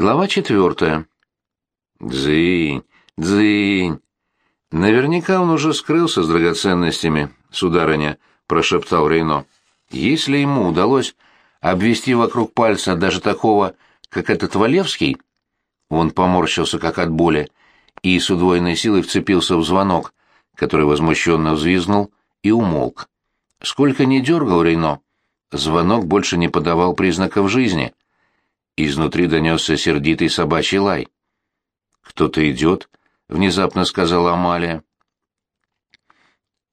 Глава четвертая. Дзынь, дзынь. Наверняка он уже скрылся с драгоценностями, сударыня, прошептал Рейно. Если ему удалось обвести вокруг пальца даже такого, как этот Валевский, он поморщился как от боли и с удвоенной силой вцепился в звонок, который возмущенно взвизгнул и умолк. Сколько ни дергал Рейно, звонок больше не подавал признаков жизни. Изнутри донесся сердитый собачий лай. «Кто-то идет», — внезапно сказала Амалия.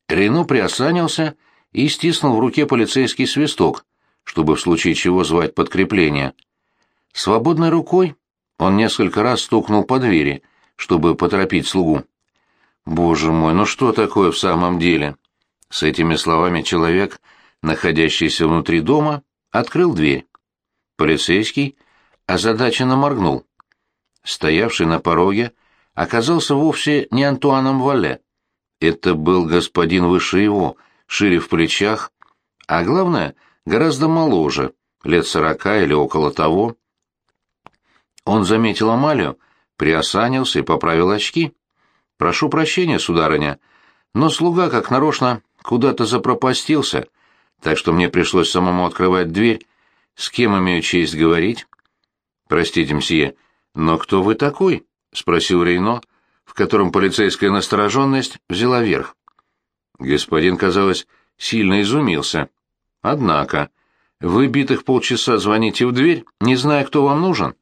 Рено приосанился и стиснул в руке полицейский свисток, чтобы в случае чего звать подкрепление. Свободной рукой он несколько раз стукнул по двери, чтобы поторопить слугу. «Боже мой, ну что такое в самом деле?» С этими словами человек, находящийся внутри дома, открыл дверь. Полицейский озадаченно моргнул. Стоявший на пороге оказался вовсе не Антуаном Вале. Это был господин выше его, шире в плечах, а главное, гораздо моложе, лет сорока или около того. Он заметил Амалию, приосанился и поправил очки. «Прошу прощения, сударыня, но слуга, как нарочно, куда-то запропастился, так что мне пришлось самому открывать дверь. С кем имею честь говорить?» «Простите, мсье, но кто вы такой?» — спросил Рейно, в котором полицейская настороженность взяла верх. Господин, казалось, сильно изумился. «Однако, вы битых полчаса звоните в дверь, не зная, кто вам нужен?»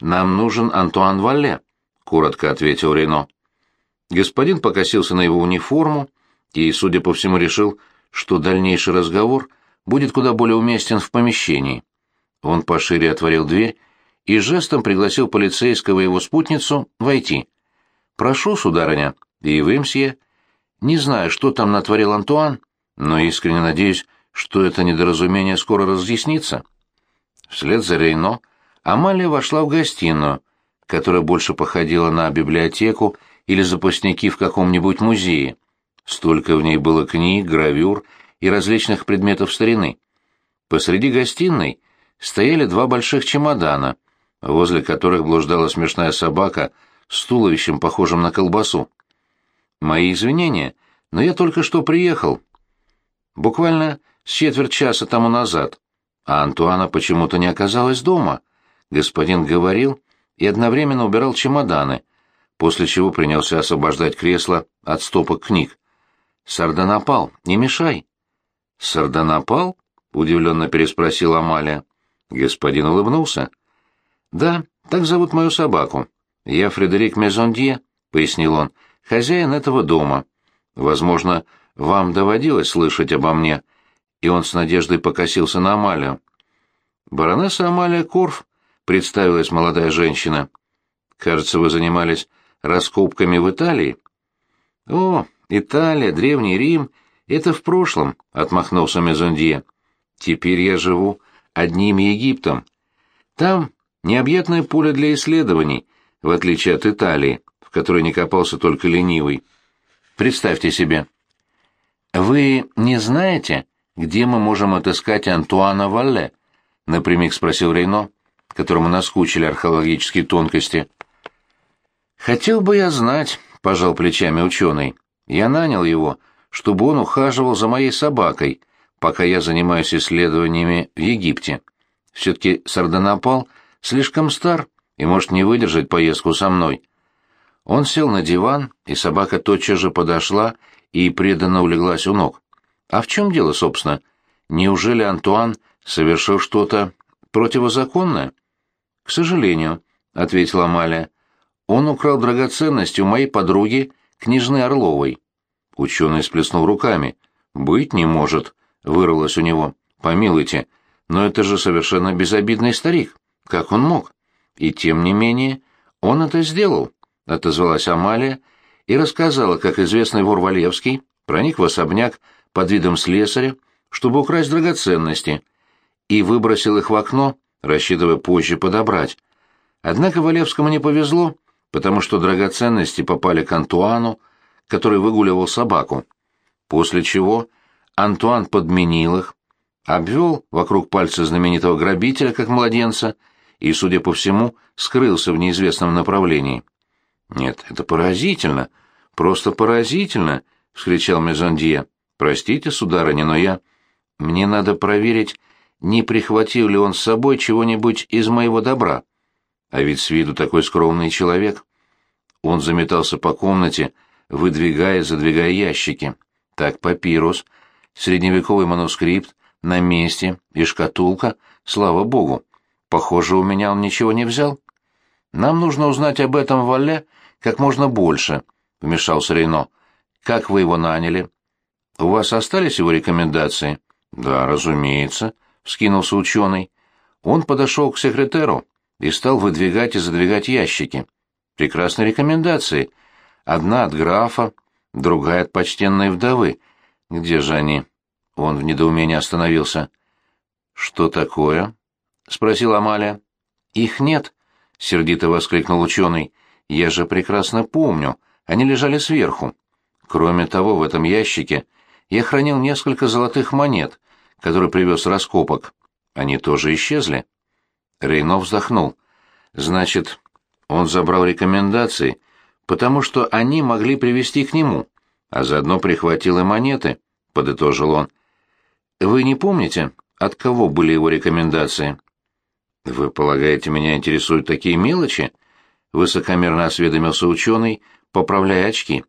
«Нам нужен Антуан Валле», — коротко ответил Рейно. Господин покосился на его униформу и, судя по всему, решил, что дальнейший разговор будет куда более уместен в помещении. Он пошире отворил дверь и жестом пригласил полицейского и его спутницу войти. «Прошу, сударыня, и вы, мсье. Не знаю, что там натворил Антуан, но искренне надеюсь, что это недоразумение скоро разъяснится». Вслед за Рейно Амалия вошла в гостиную, которая больше походила на библиотеку или запасники в каком-нибудь музее. Столько в ней было книг, гравюр и различных предметов старины. Посреди гостиной стояли два больших чемодана — возле которых блуждала смешная собака с туловищем, похожим на колбасу. «Мои извинения, но я только что приехал. Буквально с четверть часа тому назад, а Антуана почему-то не оказалась дома. Господин говорил и одновременно убирал чемоданы, после чего принялся освобождать кресло от стопок книг. «Сардонапал, не мешай». «Сардонапал?» — удивленно переспросила Амалия. Господин улыбнулся. «Да, так зовут мою собаку. Я Фредерик Мезондье», — пояснил он, — «хозяин этого дома. Возможно, вам доводилось слышать обо мне». И он с надеждой покосился на Амалию. «Баронесса Амалия Корф», — представилась молодая женщина. «Кажется, вы занимались раскопками в Италии». «О, Италия, Древний Рим — это в прошлом», — отмахнулся Мезондье. «Теперь я живу одним Египтом. Там Необъятное поле для исследований, в отличие от Италии, в которой не копался только ленивый. Представьте себе. «Вы не знаете, где мы можем отыскать Антуана Валле?» — напрямик спросил Рейно, которому наскучили археологические тонкости. «Хотел бы я знать», — пожал плечами ученый. «Я нанял его, чтобы он ухаживал за моей собакой, пока я занимаюсь исследованиями в Египте. Все-таки Сардонапал — слишком стар и может не выдержать поездку со мной. Он сел на диван, и собака тотчас же подошла и преданно улеглась у ног. А в чем дело, собственно? Неужели Антуан совершил что-то противозаконное? К сожалению, — ответила Амалия. Он украл драгоценности у моей подруги, княжны Орловой. Ученый сплеснул руками. «Быть не может», — вырвалось у него. «Помилуйте, но это же совершенно безобидный старик. Как он мог? И тем не менее, он это сделал, отозвалась Амалия и рассказала, как известный вор Валевский проник в особняк под видом слесаря, чтобы украсть драгоценности, и выбросил их в окно, рассчитывая позже подобрать. Однако Валевскому не повезло, потому что драгоценности попали к Антуану, который выгуливал собаку. После чего Антуан подменил их, обвел вокруг пальца знаменитого грабителя, как младенца, и, судя по всему, скрылся в неизвестном направлении. «Нет, это поразительно, просто поразительно!» — вскричал Мезондье. «Простите, сударыня, но я...» «Мне надо проверить, не прихватил ли он с собой чего-нибудь из моего добра. А ведь с виду такой скромный человек». Он заметался по комнате, выдвигая, задвигая ящики. Так папирус, средневековый манускрипт, на месте, и шкатулка, слава богу. Похоже, у меня он ничего не взял. Нам нужно узнать об этом Вале как можно больше, — вмешался Рейно. Как вы его наняли? У вас остались его рекомендации? Да, разумеется, — вскинулся ученый. Он подошел к секретеру и стал выдвигать и задвигать ящики. Прекрасные рекомендации. Одна от графа, другая от почтенной вдовы. Где же они? Он в недоумении остановился. «Что такое?» — спросила Амалия. «Их нет», — сердито воскликнул ученый. «Я же прекрасно помню. Они лежали сверху. Кроме того, в этом ящике я хранил несколько золотых монет, которые привез раскопок. Они тоже исчезли». Рейно вздохнул. «Значит, он забрал рекомендации, потому что они могли привести к нему, а заодно прихватил и монеты», — подытожил он. Вы не помните, от кого были его рекомендации? Вы полагаете, меня интересуют такие мелочи? Высокомерно осведомился ученый, поправляя очки.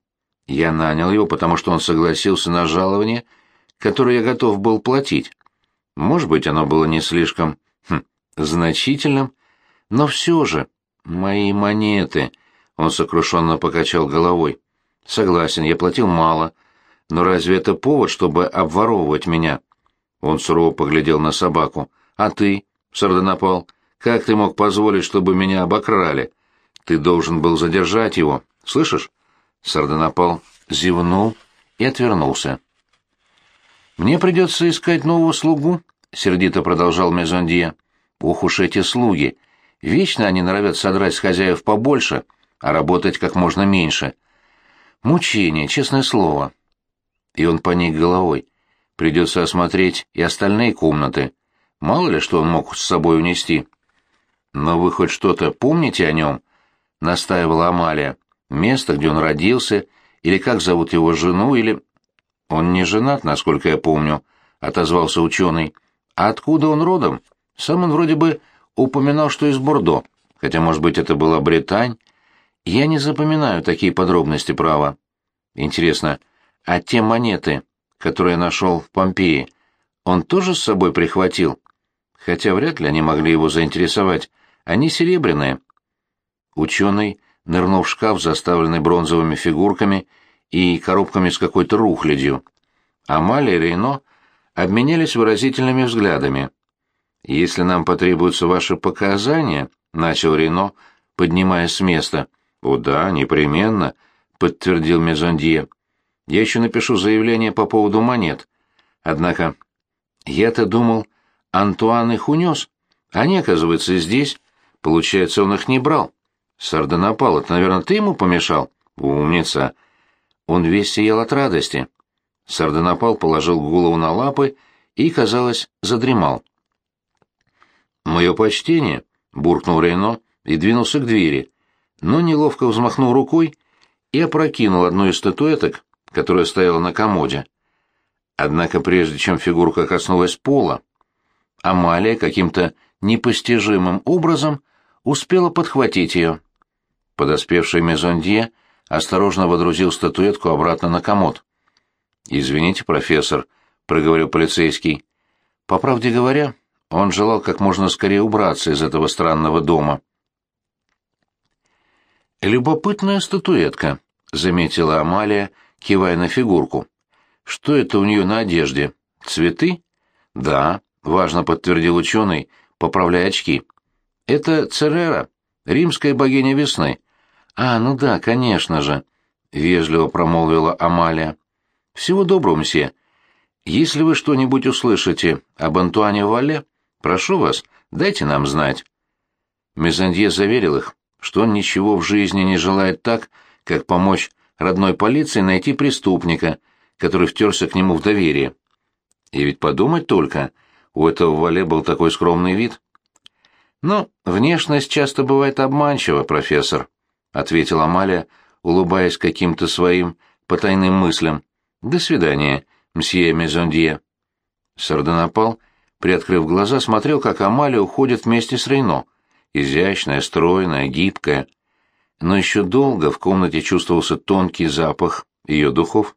Я нанял его, потому что он согласился на жалование, которое я готов был платить. Может быть, оно было не слишком хм, значительным, но все же мои монеты. Он сокрушенно покачал головой. Согласен, я платил мало, но разве это повод, чтобы обворовывать меня? Он сурово поглядел на собаку. «А ты, Сардонапал, как ты мог позволить, чтобы меня обокрали? Ты должен был задержать его, слышишь?» Сардонапал зевнул и отвернулся. «Мне придется искать нового слугу», — сердито продолжал Мезондье. «Ох уж эти слуги! Вечно они норовят содрать с хозяев побольше, а работать как можно меньше. Мучение, честное слово». И он поник головой. Придется осмотреть и остальные комнаты. Мало ли, что он мог с собой унести. Но вы хоть что-то помните о нем? Настаивала Амалия. Место, где он родился, или как зовут его жену, или... Он не женат, насколько я помню, отозвался ученый. А откуда он родом? Сам он вроде бы упоминал, что из Бордо, хотя, может быть, это была Британь. Я не запоминаю такие подробности, права. Интересно, а те монеты, которые нашел в Помпеи, он тоже с собой прихватил? Хотя вряд ли они могли его заинтересовать. Они серебряные. Ученый нырнул в шкаф, заставленный бронзовыми фигурками и коробками с какой-то рухлядью. Амалия и Рейно обменялись выразительными взглядами. «Если нам потребуются ваши показания», — начал Рейно, поднимаясь с места. «О да, непременно», — подтвердил Мезондье. Я еще напишу заявление по поводу монет. Однако я-то думал, Антуан их унес. Они, оказывается, здесь. Получается, он их не брал. Сардонапал, это, наверное, ты ему помешал? Умница. Он весь сиял от радости. Сардонапал положил голову на лапы и, казалось, задремал. «Мое почтение», — буркнул Рейно и двинулся к двери, но неловко взмахнул рукой и опрокинул одну из статуэток, которая стояла на комоде. Однако прежде чем фигурка коснулась пола, Амалия каким-то непостижимым образом успела подхватить ее. Подоспевший Мезондье осторожно водрузил статуэтку обратно на комод. «Извините, профессор», — проговорил полицейский. «По правде говоря, он желал как можно скорее убраться из этого странного дома». «Любопытная статуэтка», — заметила Амалия, кивая на фигурку. «Что это у нее на одежде? Цветы?» «Да», — важно подтвердил ученый, поправляя очки. «Это Церера, римская богиня весны». «А, ну да, конечно же», — вежливо промолвила Амалия. «Всего доброго, мсье. Если вы что-нибудь услышите об Антуане Вале, прошу вас, дайте нам знать». Мезандье заверил их, что он ничего в жизни не желает так, как помочь родной полиции найти преступника, который втерся к нему в доверие. И ведь подумать только, у этого Вале был такой скромный вид. «Ну, внешность часто бывает обманчива, профессор», — ответила Амалия, улыбаясь каким-то своим потайным мыслям. «До свидания, мсье Мезондье». Сардонапал, приоткрыв глаза, смотрел, как Амалия уходит вместе с Рейно, изящная, стройная, гибкая. Но еще долго в комнате чувствовался тонкий запах ее духов.